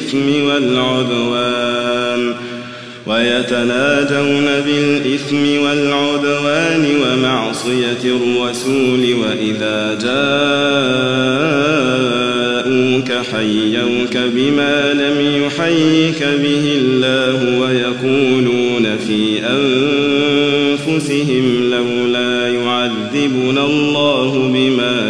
بالإثم والعدوان ويتناجون بالإثم والعدوان ومعصية الرسول وإذا جاءوك حيوك بما لم يحيك به الله ويقولون في أنفسهم لولا يعذبنا الله بما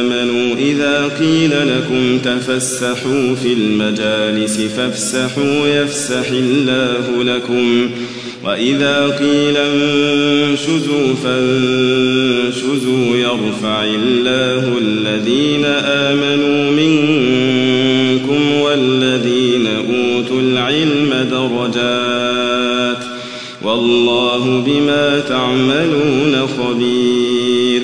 قيل لكم تفسحوا في المجالس فافسحوا يفسح الله لكم. وإذا قيل انشزوا فانشزوا يرفع الله الذين آمنوا منكم والذين أوتوا العلم درجات. والله بما تعملون خبير.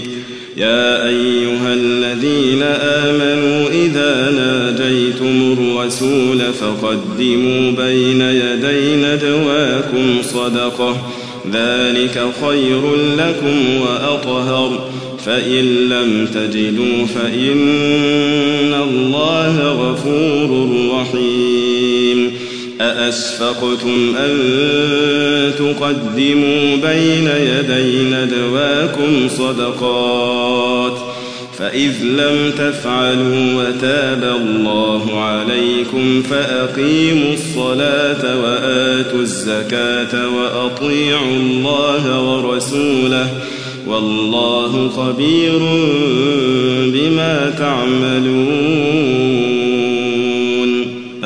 يا أيها الذين آمنوا إذا ناجيتم الرسول فقدموا بين يدي ندواكم صدقة. ذلك خير لكم وأطهر. فإن لم تجدوا فإن الله غفور رحيم. أأشفقتم أن تقدموا بين يدي ندواكم صدقات فإذ لم تفعلوا وتاب الله عليكم فأقيموا الصلاة وآتوا الزكاة وأطيعوا الله ورسوله والله خبير بما تعملون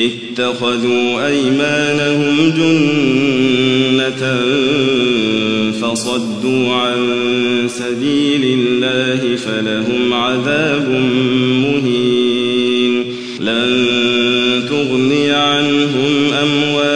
اتخذوا أيمانهم جنة فصدوا عن سبيل الله فلهم عذاب مهين. لن تغني عنهم أموالهم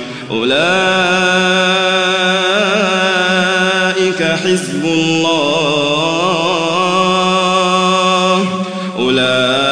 أولئك حزب الله. أولئك